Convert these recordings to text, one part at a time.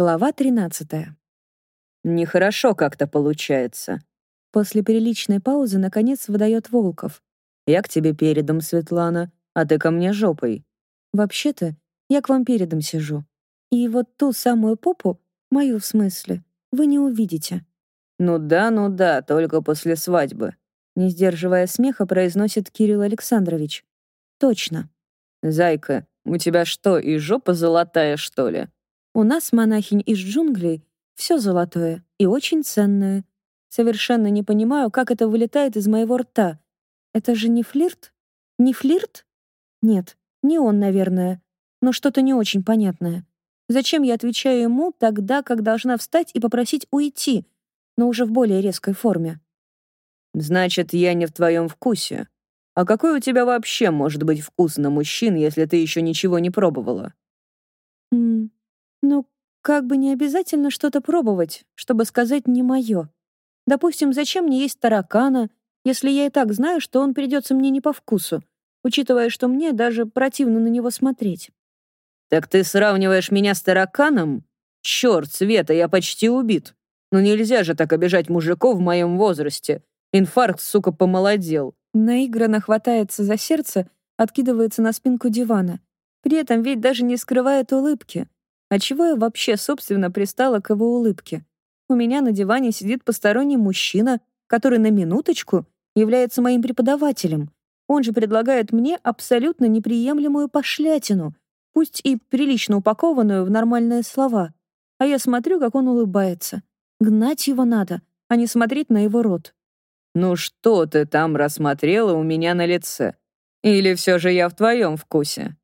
Глава 13. Нехорошо как-то получается. После приличной паузы наконец выдает Волков. Я к тебе передом, Светлана, а ты ко мне жопой. Вообще-то, я к вам передом сижу. И вот ту самую попу, мою в смысле, вы не увидите. Ну да, ну да, только после свадьбы. Не сдерживая смеха, произносит Кирилл Александрович. Точно. Зайка, у тебя что, и жопа золотая, что ли? У нас, монахинь из джунглей, все золотое и очень ценное. Совершенно не понимаю, как это вылетает из моего рта. Это же не флирт? Не флирт? Нет, не он, наверное. Но что-то не очень понятное. Зачем я отвечаю ему тогда, как должна встать и попросить уйти, но уже в более резкой форме? «Значит, я не в твоем вкусе. А какой у тебя вообще может быть вкус на мужчин, если ты еще ничего не пробовала?» «Хм, ну, как бы не обязательно что-то пробовать, чтобы сказать «не мое». Допустим, зачем мне есть таракана, если я и так знаю, что он придется мне не по вкусу, учитывая, что мне даже противно на него смотреть. «Так ты сравниваешь меня с тараканом? Черт, Света, я почти убит. Ну нельзя же так обижать мужиков в моем возрасте. Инфаркт, сука, помолодел». Наигранно хватается за сердце, откидывается на спинку дивана. При этом ведь даже не скрывает улыбки. А чего я вообще, собственно, пристала к его улыбке? У меня на диване сидит посторонний мужчина, который на минуточку является моим преподавателем. Он же предлагает мне абсолютно неприемлемую пошлятину, пусть и прилично упакованную в нормальные слова. А я смотрю, как он улыбается. Гнать его надо, а не смотреть на его рот. «Ну что ты там рассмотрела у меня на лице? Или все же я в твоем вкусе?»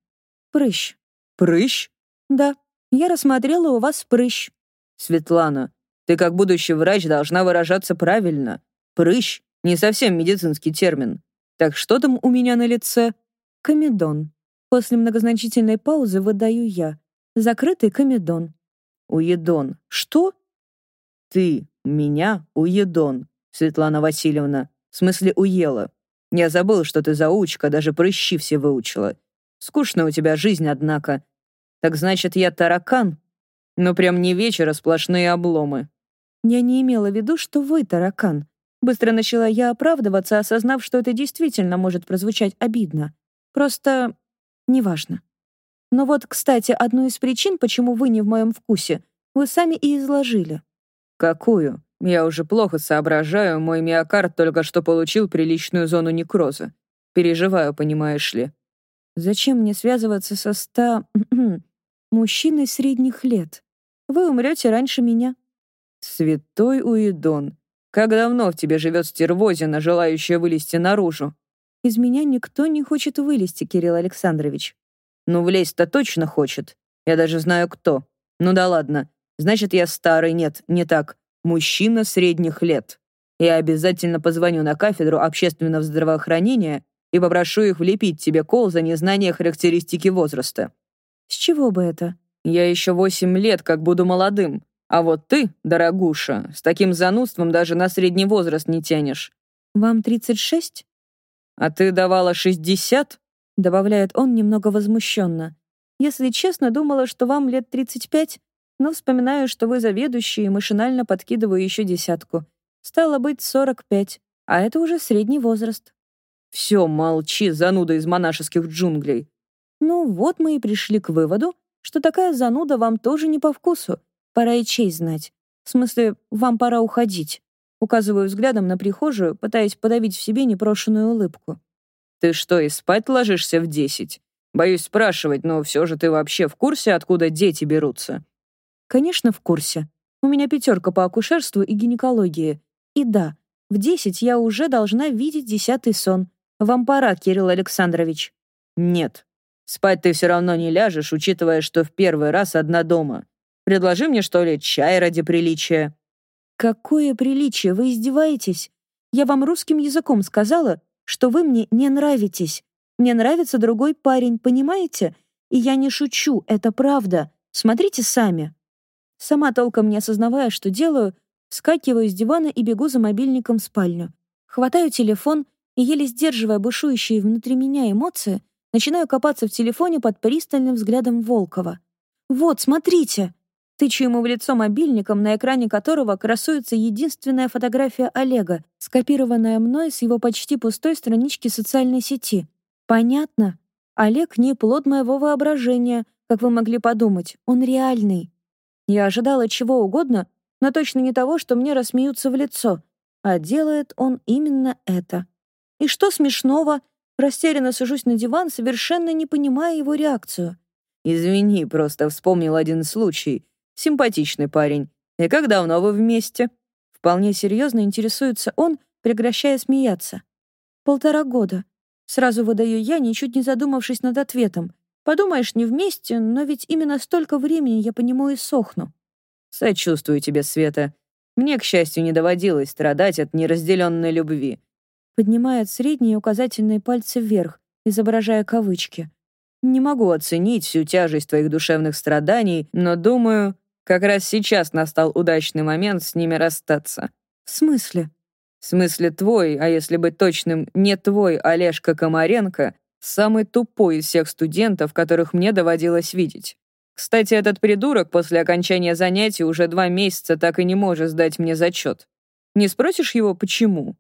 «Прыщ». «Прыщ?» «Да, я рассмотрела у вас прыщ». «Светлана, ты как будущий врач должна выражаться правильно. Прыщ — не совсем медицинский термин. Так что там у меня на лице?» «Комедон». После многозначительной паузы выдаю я. Закрытый комедон. «Уедон. Что?» «Ты меня уедон, Светлана Васильевна. В смысле, уела. Я забыл, что ты заучка, даже прыщи все выучила. Скучная у тебя жизнь, однако. Так значит, я таракан? Ну прям не вечер, а сплошные обломы. Я не имела в виду, что вы таракан. Быстро начала я оправдываться, осознав, что это действительно может прозвучать обидно. Просто неважно. Но вот, кстати, одну из причин, почему вы не в моем вкусе, вы сами и изложили. Какую? Я уже плохо соображаю, мой миокард только что получил приличную зону некроза. Переживаю, понимаешь ли. Зачем мне связываться со ста... мужчиной средних лет. Вы умрете раньше меня». «Святой Уидон, как давно в тебе живет стервозина, желающая вылезти наружу?» «Из меня никто не хочет вылезти, Кирилл Александрович». «Ну, влезть-то точно хочет. Я даже знаю, кто. Ну да ладно. Значит, я старый, нет, не так. Мужчина средних лет. Я обязательно позвоню на кафедру общественного здравоохранения и попрошу их влепить тебе кол за незнание характеристики возраста. С чего бы это? Я еще восемь лет как буду молодым. А вот ты, дорогуша, с таким занудством даже на средний возраст не тянешь. Вам 36? А ты давала 60? Добавляет он немного возмущенно. Если честно, думала, что вам лет 35, но вспоминаю, что вы заведующий, и машинально подкидываю еще десятку. Стало быть, 45, а это уже средний возраст. Все, молчи, зануда из монашеских джунглей. Ну вот мы и пришли к выводу, что такая зануда вам тоже не по вкусу. Пора и честь знать. В смысле, вам пора уходить. Указываю взглядом на прихожую, пытаясь подавить в себе непрошенную улыбку. Ты что, и спать ложишься в десять? Боюсь спрашивать, но все же ты вообще в курсе, откуда дети берутся? Конечно, в курсе. У меня пятерка по акушерству и гинекологии. И да, в десять я уже должна видеть десятый сон. Вам пора, Кирилл Александрович. Нет, Спать ты все равно не ляжешь, учитывая, что в первый раз одна дома. Предложи мне, что ли, чай ради приличия». «Какое приличие? Вы издеваетесь? Я вам русским языком сказала, что вы мне не нравитесь. Мне нравится другой парень, понимаете? И я не шучу, это правда. Смотрите сами». Сама толком не осознавая, что делаю, вскакиваю с дивана и бегу за мобильником в спальню. Хватаю телефон и, еле сдерживая бушующие внутри меня эмоции, Начинаю копаться в телефоне под пристальным взглядом Волкова. «Вот, смотрите!» Тычу ему в лицо мобильником, на экране которого красуется единственная фотография Олега, скопированная мной с его почти пустой странички социальной сети. Понятно. Олег не плод моего воображения, как вы могли подумать. Он реальный. Я ожидала чего угодно, но точно не того, что мне рассмеются в лицо. А делает он именно это. И что смешного? Растерянно сажусь на диван, совершенно не понимая его реакцию. «Извини, просто вспомнил один случай. Симпатичный парень. И как давно вы вместе?» Вполне серьезно интересуется он, прекращая смеяться. «Полтора года». Сразу выдаю я, ничуть не задумавшись над ответом. Подумаешь, не вместе, но ведь именно столько времени я по нему и сохну. Сочувствую тебе, Света. Мне, к счастью, не доводилось страдать от неразделенной любви. Поднимает средние и указательные пальцы вверх, изображая кавычки. Не могу оценить всю тяжесть твоих душевных страданий, но думаю, как раз сейчас настал удачный момент с ними расстаться. В смысле? В смысле твой, а если быть точным, не твой Олежка Комаренко, самый тупой из всех студентов, которых мне доводилось видеть. Кстати, этот придурок после окончания занятий уже два месяца так и не может сдать мне зачет. Не спросишь его, почему?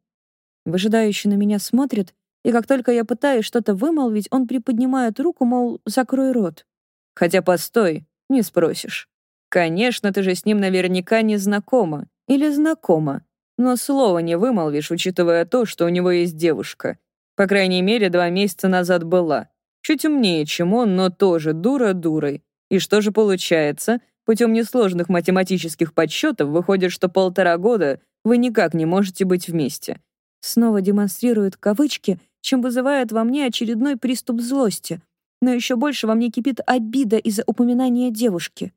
Выжидающий на меня смотрит, и как только я пытаюсь что-то вымолвить, он приподнимает руку, мол, закрой рот. Хотя постой, не спросишь. Конечно, ты же с ним наверняка не знакома. Или знакома. Но слова не вымолвишь, учитывая то, что у него есть девушка. По крайней мере, два месяца назад была. Чуть умнее, чем он, но тоже дура дурой. И что же получается? Путем несложных математических подсчетов выходит, что полтора года вы никак не можете быть вместе. Снова демонстрирует кавычки, чем вызывает во мне очередной приступ злости. Но еще больше во мне кипит обида из-за упоминания девушки.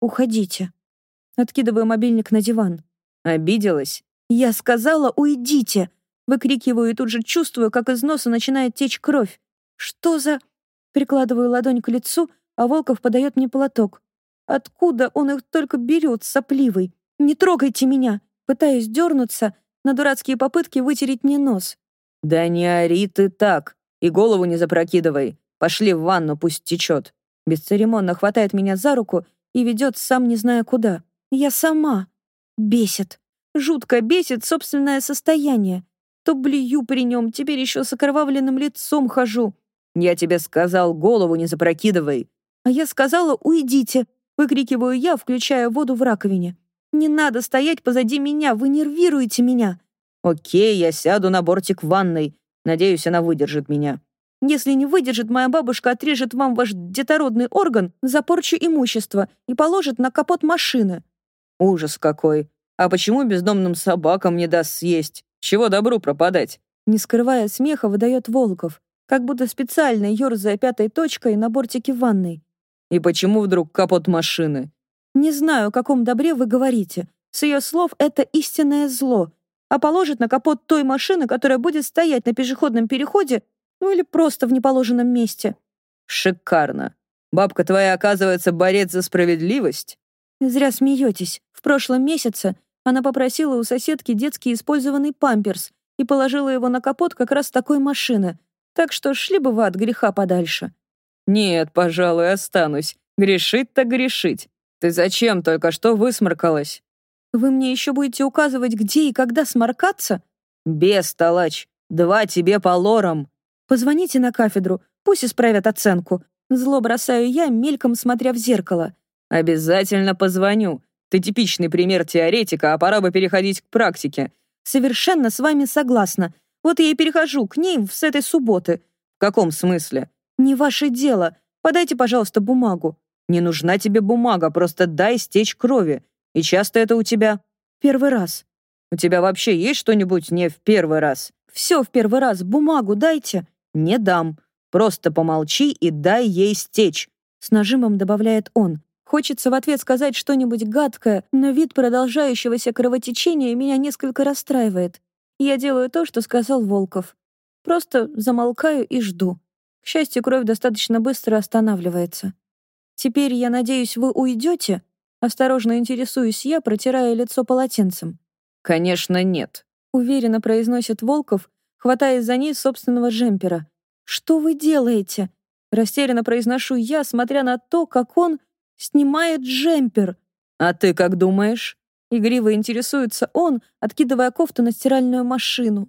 «Уходите». Откидываю мобильник на диван. Обиделась? «Я сказала, уйдите!» Выкрикиваю и тут же чувствую, как из носа начинает течь кровь. «Что за...» Прикладываю ладонь к лицу, а Волков подает мне платок. «Откуда он их только берет, сопливый? Не трогайте меня!» Пытаюсь дернуться на дурацкие попытки вытереть мне нос. «Да не ори ты так! И голову не запрокидывай! Пошли в ванну, пусть течет!» Бесцеремонно хватает меня за руку и ведет сам не зная куда. Я сама. Бесит. Жутко бесит собственное состояние. То блюю при нем, теперь еще с окровавленным лицом хожу. Я тебе сказал, голову не запрокидывай. А я сказала, уйдите. Выкрикиваю я, включая воду в раковине. Не надо стоять позади меня, вы нервируете меня. Окей, я сяду на бортик ванной. Надеюсь, она выдержит меня. Если не выдержит, моя бабушка отрежет вам ваш детородный орган за порчу имущества и положит на капот машины. Ужас какой. А почему бездомным собакам не даст съесть? Чего добру пропадать? Не скрывая смеха, выдает Волков, как будто специально ерзая пятой точкой на бортике ванной. И почему вдруг капот машины? Не знаю, о каком добре вы говорите. С ее слов это истинное зло. А положит на капот той машины, которая будет стоять на пешеходном переходе ну или просто в неположенном месте. Шикарно. Бабка твоя, оказывается, борец за справедливость? Зря смеетесь. В прошлом месяце она попросила у соседки детский использованный памперс и положила его на капот как раз такой машины. Так что шли бы вы от греха подальше. Нет, пожалуй, останусь. Грешить так грешить. Ты зачем только что высморкалась? Вы мне еще будете указывать, где и когда сморкаться? Без, талач. Два тебе по лорам. Позвоните на кафедру, пусть исправят оценку. Зло бросаю я, мельком смотря в зеркало. Обязательно позвоню. Ты типичный пример теоретика, а пора бы переходить к практике. Совершенно с вами согласна. Вот я и перехожу к ней с этой субботы. В каком смысле? Не ваше дело. Подайте, пожалуйста, бумагу. Не нужна тебе бумага, просто дай стечь крови. И часто это у тебя? Первый раз. У тебя вообще есть что-нибудь не в первый раз? Все в первый раз. Бумагу дайте. «Не дам. Просто помолчи и дай ей стечь», — с нажимом добавляет он. Хочется в ответ сказать что-нибудь гадкое, но вид продолжающегося кровотечения меня несколько расстраивает. Я делаю то, что сказал Волков. Просто замолкаю и жду. К счастью, кровь достаточно быстро останавливается. «Теперь, я надеюсь, вы уйдете?» Осторожно интересуюсь я, протирая лицо полотенцем. «Конечно, нет», — уверенно произносит Волков, хватаясь за низ собственного джемпера. «Что вы делаете?» Растерянно произношу я, смотря на то, как он снимает джемпер. А ты как думаешь? Игриво интересуется он, откидывая кофту на стиральную машину.